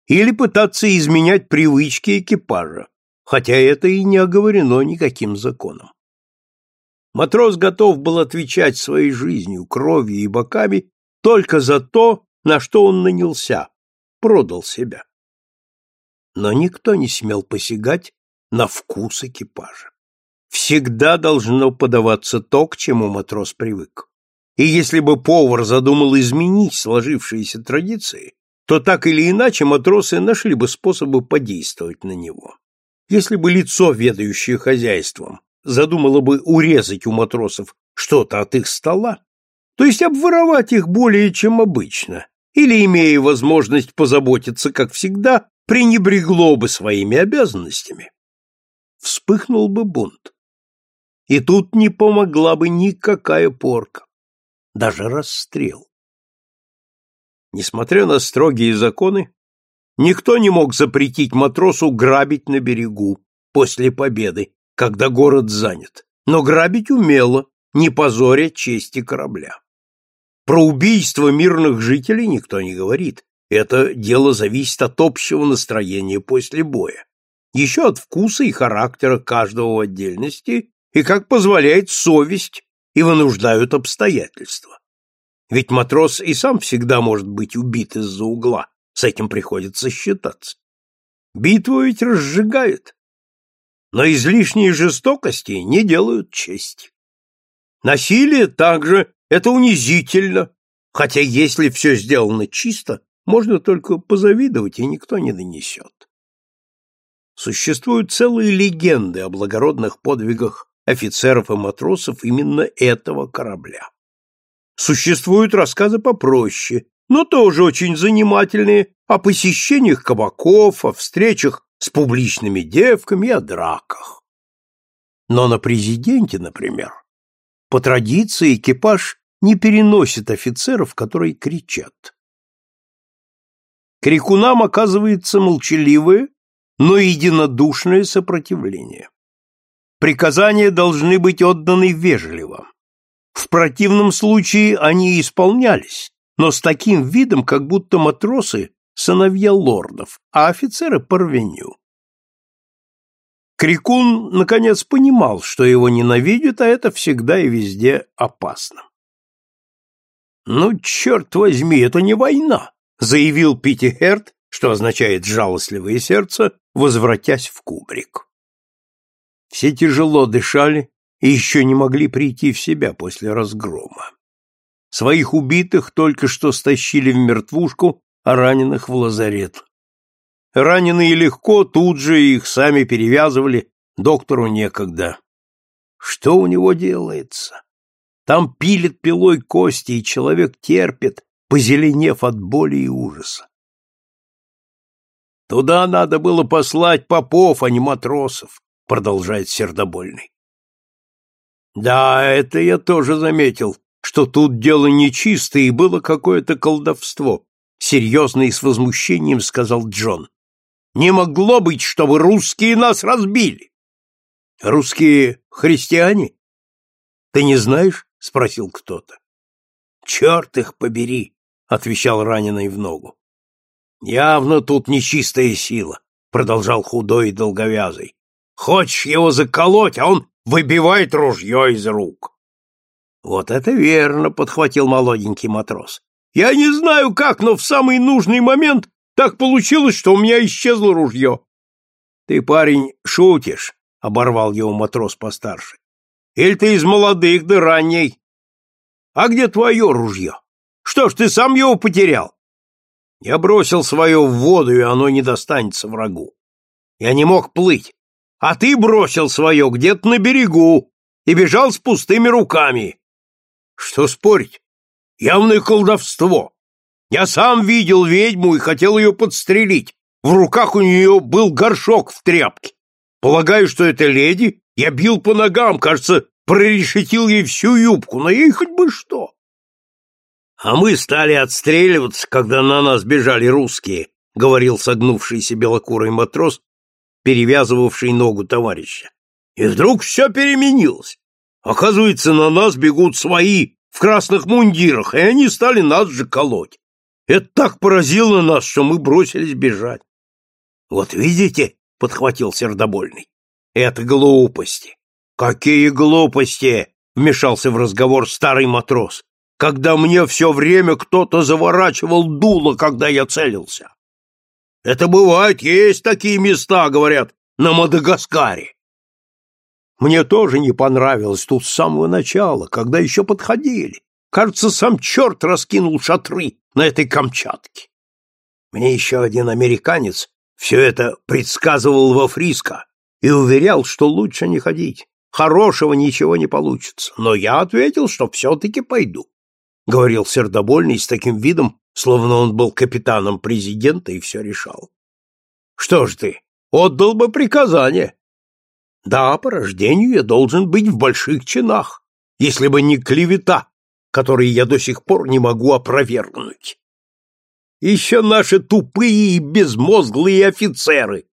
или пытаться изменять привычки экипажа, хотя это и не оговорено никаким законом. Матрос готов был отвечать своей жизнью, кровью и боками только за то, на что он нанялся, продал себя. Но никто не смел посягать на вкус экипажа. Всегда должно подаваться то, к чему матрос привык. И если бы повар задумал изменить сложившиеся традиции, то так или иначе матросы нашли бы способы подействовать на него. Если бы лицо, ведающее хозяйством, задумало бы урезать у матросов что-то от их стола, то есть обворовать их более чем обычно, или, имея возможность позаботиться, как всегда, пренебрегло бы своими обязанностями, вспыхнул бы бунт. И тут не помогла бы никакая порка даже расстрел. Несмотря на строгие законы, никто не мог запретить матросу грабить на берегу после победы, когда город занят, но грабить умело, не позоря чести корабля. Про убийство мирных жителей никто не говорит. Это дело зависит от общего настроения после боя. Еще от вкуса и характера каждого в отдельности и как позволяет совесть и вынуждают обстоятельства. Ведь матрос и сам всегда может быть убит из-за угла, с этим приходится считаться. Битву ведь разжигают, но излишние жестокости не делают чести. Насилие также это унизительно, хотя если все сделано чисто, можно только позавидовать, и никто не донесет. Существуют целые легенды о благородных подвигах офицеров и матросов именно этого корабля. Существуют рассказы попроще, но тоже очень занимательные о посещениях кабаков, о встречах с публичными девками и о драках. Но на президенте, например, по традиции экипаж не переносит офицеров, которые кричат. Крикунам оказывается молчаливое, но единодушное сопротивление. Приказания должны быть отданы вежливо. В противном случае они исполнялись, но с таким видом, как будто матросы – сыновья лордов, а офицеры – порвеню. Крикун, наконец, понимал, что его ненавидят, а это всегда и везде опасно. «Ну, черт возьми, это не война!» — заявил Питти Херт, что означает «жалостливое сердце», возвратясь в кубрик. Все тяжело дышали и еще не могли прийти в себя после разгрома. Своих убитых только что стащили в мертвушку, а раненых в лазарет. Раненые легко, тут же их сами перевязывали, доктору некогда. Что у него делается? Там пилит пилой кости, и человек терпит, позеленев от боли и ужаса. Туда надо было послать попов, а не матросов, продолжает сердобольный. Да, это я тоже заметил, что тут дело нечистое и было какое-то колдовство, серьезно и с возмущением сказал Джон. Не могло быть, чтобы русские нас разбили. Русские христиане? Ты не знаешь? спросил кто-то. Черт их побери, отвечал раненый в ногу. Явно тут нечистая сила, продолжал худой и долговязый. Хочешь его заколоть, а он выбивает ружье из рук. Вот это верно, подхватил молоденький матрос. Я не знаю как, но в самый нужный момент так получилось, что у меня исчезло ружье. — Ты, парень, шутишь, — оборвал его матрос постарше. — Или ты из молодых да ранней? — А где твое ружье? Что ж, ты сам его потерял? Я бросил свое в воду, и оно не достанется врагу. Я не мог плыть. А ты бросил свое где-то на берегу и бежал с пустыми руками. Что спорить? Явное колдовство. Я сам видел ведьму и хотел ее подстрелить. В руках у нее был горшок в тряпке. Полагаю, что это леди. Я бил по ногам, кажется, прорешетил ей всю юбку, но ей хоть бы что. А мы стали отстреливаться, когда на нас бежали русские, говорил согнувшийся белокурый матрос, перевязывавший ногу товарища. И вдруг все переменилось. Оказывается, на нас бегут свои в красных мундирах, и они стали нас же колоть. Это так поразило нас, что мы бросились бежать. — Вот видите, — подхватил сердобольный, — это глупости. — Какие глупости! — вмешался в разговор старый матрос. — Когда мне все время кто-то заворачивал дуло, когда я целился. Это бывает, есть такие места, говорят, на Мадагаскаре. Мне тоже не понравилось тут с самого начала, когда еще подходили. Кажется, сам черт раскинул шатры на этой Камчатке. Мне еще один американец все это предсказывал во Фриско и уверял, что лучше не ходить. Хорошего ничего не получится. Но я ответил, что все-таки пойду. Говорил сердобольный с таким видом, словно он был капитаном президента и все решал. Что ж ты, отдал бы приказание. Да, по рождению я должен быть в больших чинах, если бы не клевета, которые я до сих пор не могу опровергнуть. Еще наши тупые и безмозглые офицеры.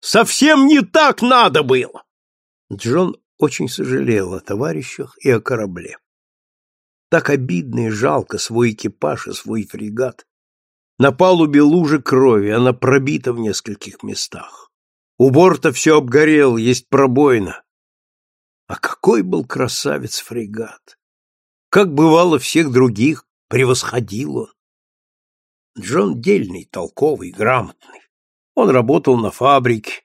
Совсем не так надо было. Джон очень сожалел о товарищах и о корабле. Так обидно и жалко свой экипаж и свой фрегат. На палубе лужа крови, она пробита в нескольких местах. У борта все обгорело, есть пробоина. А какой был красавец фрегат! Как бывало всех других, превосходил он. Джон дельный, толковый, грамотный. Он работал на фабрике,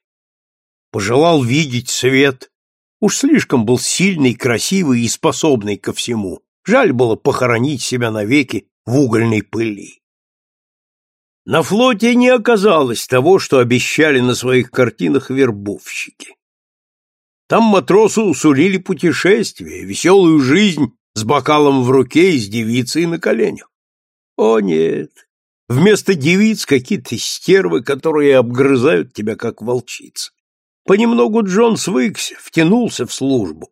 пожелал видеть свет. Уж слишком был сильный, красивый и способный ко всему. Жаль было похоронить себя навеки в угольной пыли. На флоте не оказалось того, что обещали на своих картинах вербовщики. Там матросу сулили путешествие, веселую жизнь с бокалом в руке и с девицей на коленях. О, нет! Вместо девиц какие-то стервы, которые обгрызают тебя, как волчица. Понемногу Джон свыкся, втянулся в службу.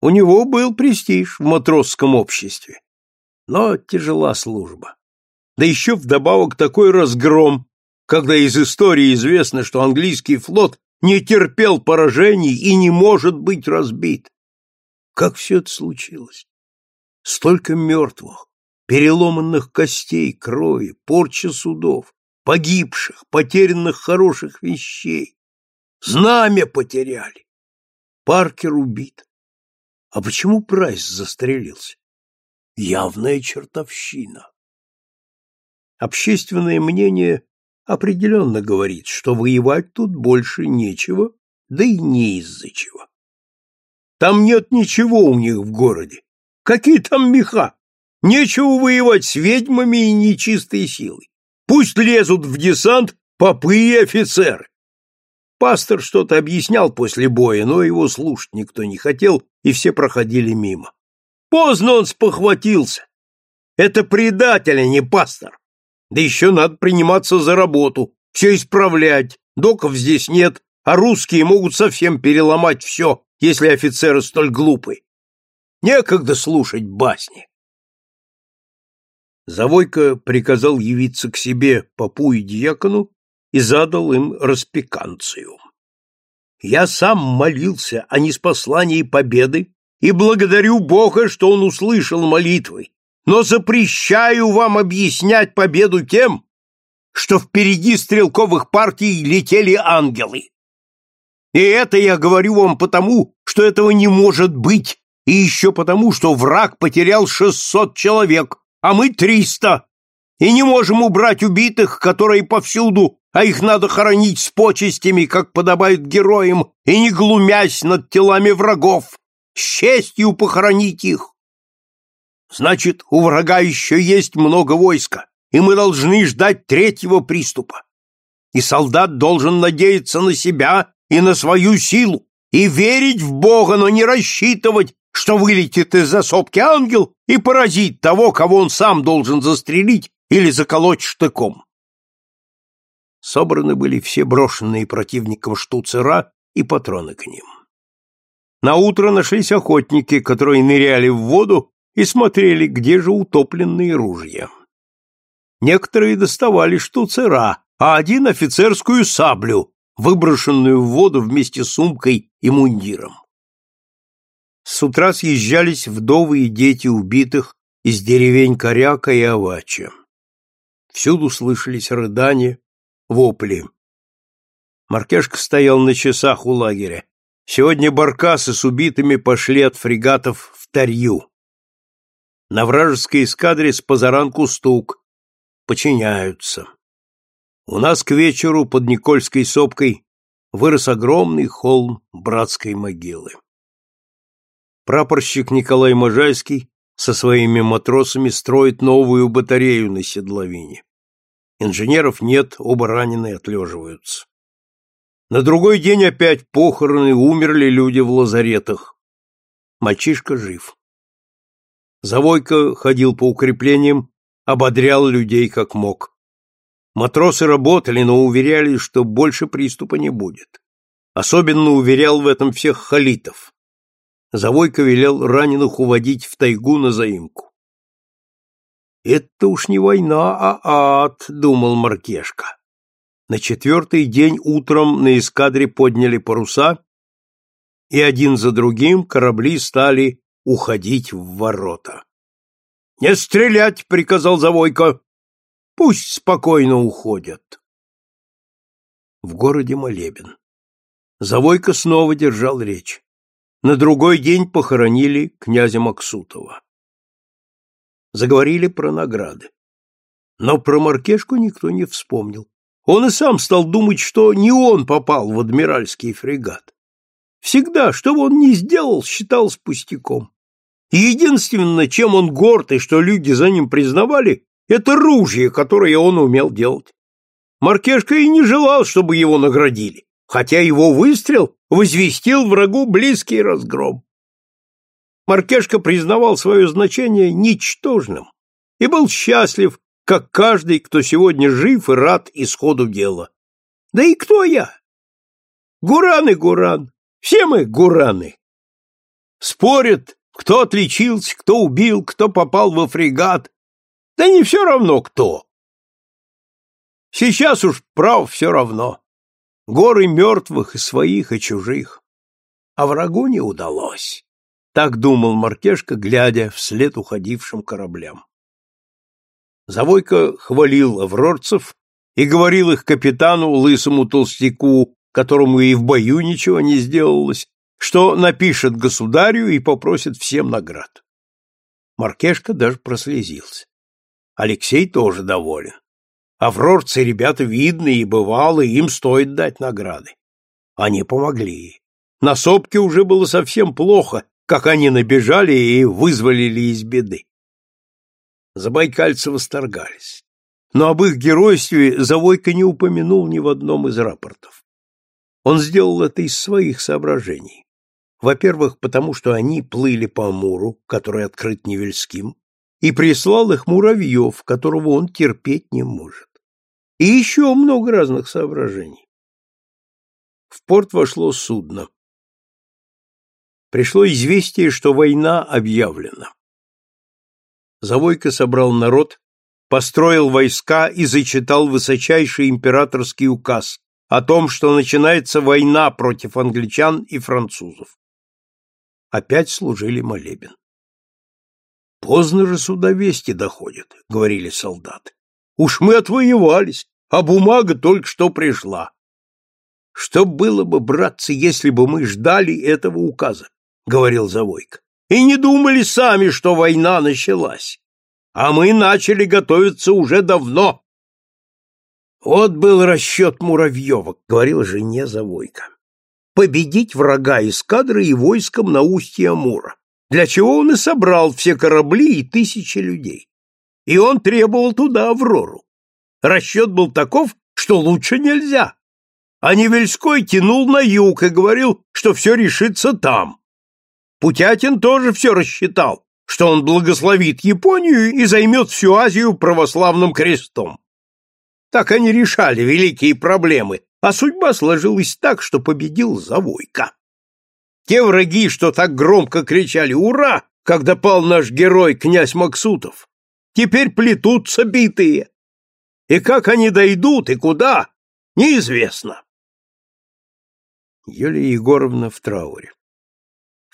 У него был престиж в матросском обществе. Но тяжела служба. Да еще вдобавок такой разгром, когда из истории известно, что английский флот не терпел поражений и не может быть разбит. Как все это случилось? Столько мертвых, переломанных костей, крови, порча судов, погибших, потерянных хороших вещей. Знамя потеряли. Паркер убит. А почему Прайс застрелился? Явная чертовщина. Общественное мнение определенно говорит, что воевать тут больше нечего, да и не из-за чего. Там нет ничего у них в городе. Какие там меха? Нечего воевать с ведьмами и нечистой силой. Пусть лезут в десант попы и офицеры. Пастор что-то объяснял после боя, но его слушать никто не хотел, и все проходили мимо. Поздно он спохватился. Это предатель, а не пастор. Да еще надо приниматься за работу, все исправлять. Доков здесь нет, а русские могут совсем переломать все, если офицеры столь глупы. Некогда слушать басни. Завойко приказал явиться к себе попу и дьякону и задал им распеканцию. Я сам молился о неспослании победы и благодарю Бога, что он услышал молитвы, но запрещаю вам объяснять победу тем, что впереди стрелковых партий летели ангелы. И это я говорю вам потому, что этого не может быть, и еще потому, что враг потерял шестьсот человек, а мы триста, и не можем убрать убитых, которые повсюду, а их надо хоронить с почестями, как подобает героям, и не глумясь над телами врагов, с честью похоронить их. Значит, у врага еще есть много войска, и мы должны ждать третьего приступа. И солдат должен надеяться на себя и на свою силу, и верить в Бога, но не рассчитывать, что вылетит из засопки ангел и поразит того, кого он сам должен застрелить или заколоть штыком. Собраны были все брошенные противником штуцера и патроны к ним. На утро нашлись охотники, которые ныряли в воду и смотрели, где же утопленные ружья. Некоторые доставали штуцера, а один офицерскую саблю, выброшенную в воду вместе с сумкой и мундиром. С утра съезжались вдовы и дети убитых из деревень Коряка и Авача. Всюду слышались рыдания, вопли. Маркешка стоял на часах у лагеря. Сегодня баркасы с убитыми пошли от фрегатов в Тарью. На вражеской эскадре с позаранку стук. Подчиняются. У нас к вечеру под Никольской сопкой вырос огромный холм братской могилы. Прапорщик Николай Можайский со своими матросами строит новую батарею на седловине. Инженеров нет, оба раненые отлеживаются. На другой день опять похороны, умерли люди в лазаретах. Мальчишка жив. Завойко ходил по укреплениям, ободрял людей как мог. Матросы работали, но уверяли, что больше приступа не будет. Особенно уверял в этом всех халитов. Завойко велел раненых уводить в тайгу на заимку. «Это уж не война, а ад», — думал Маркешка. На четвертый день утром на эскадре подняли паруса, и один за другим корабли стали уходить в ворота. «Не стрелять!» — приказал Завойко. «Пусть спокойно уходят». В городе молебен. Завойко снова держал речь. На другой день похоронили князя Максутова. Заговорили про награды. Но про Маркешку никто не вспомнил. Он и сам стал думать, что не он попал в адмиральский фрегат. Всегда, что бы он ни сделал, считал с пустяком. И единственное, чем он горд и что люди за ним признавали, это ружье, которое он умел делать. Маркешка и не желал, чтобы его наградили, хотя его выстрел возвестил врагу близкий разгром. Маркешка признавал свое значение ничтожным и был счастлив, как каждый, кто сегодня жив и рад исходу дела. Да и кто я? Гуран и Гуран, все мы Гураны. Спорят, кто отличился, кто убил, кто попал во фрегат. Да не все равно кто. Сейчас уж прав все равно. Горы мертвых и своих, и чужих. А врагу не удалось. Так думал Маркешка, глядя вслед уходившим кораблям. Завойко хвалил аврорцев и говорил их капитану, лысому толстяку, которому и в бою ничего не сделалось, что напишет государю и попросит всем наград. Маркешка даже прослезился. Алексей тоже доволен. Аврорцы ребята видные и бывалые, им стоит дать награды. Они помогли. На сопке уже было совсем плохо, как они набежали и вызволили из беды. Забайкальцы восторгались. Но об их геройстве Завойко не упомянул ни в одном из рапортов. Он сделал это из своих соображений. Во-первых, потому что они плыли по Амуру, который открыт Невельским, и прислал их Муравьев, которого он терпеть не может. И еще много разных соображений. В порт вошло судно. Пришло известие, что война объявлена. Завойко собрал народ, построил войска и зачитал высочайший императорский указ о том, что начинается война против англичан и французов. Опять служили молебен. Поздно же сюда вести доходят, говорили солдаты. Уж мы отвоевались, а бумага только что пришла. Что было бы, братцы, если бы мы ждали этого указа, говорил Завойко, и не думали сами, что война началась. А мы начали готовиться уже давно. Вот был расчет Муравьева, говорил жене Завойко. Победить врага эскадры и войском на устье Амура, для чего он и собрал все корабли и тысячи людей. И он требовал туда Аврору. Расчет был таков, что лучше нельзя. А Невельской тянул на юг и говорил, что все решится там. Путятин тоже все рассчитал, что он благословит Японию и займет всю Азию православным крестом. Так они решали великие проблемы, а судьба сложилась так, что победил Завойка. Те враги, что так громко кричали «Ура!», когда пал наш герой князь Максутов, теперь плетутся битые. И как они дойдут и куда, неизвестно. Юлия Егоровна в трауре.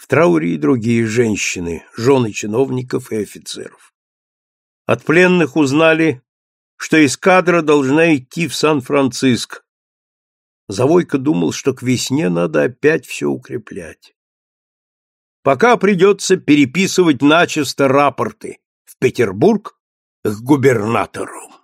В трауре и другие женщины, жены чиновников и офицеров. От пленных узнали, что эскадра должна идти в Сан-Франциско. Завойко думал, что к весне надо опять все укреплять. Пока придется переписывать начисто рапорты в Петербург к губернатору.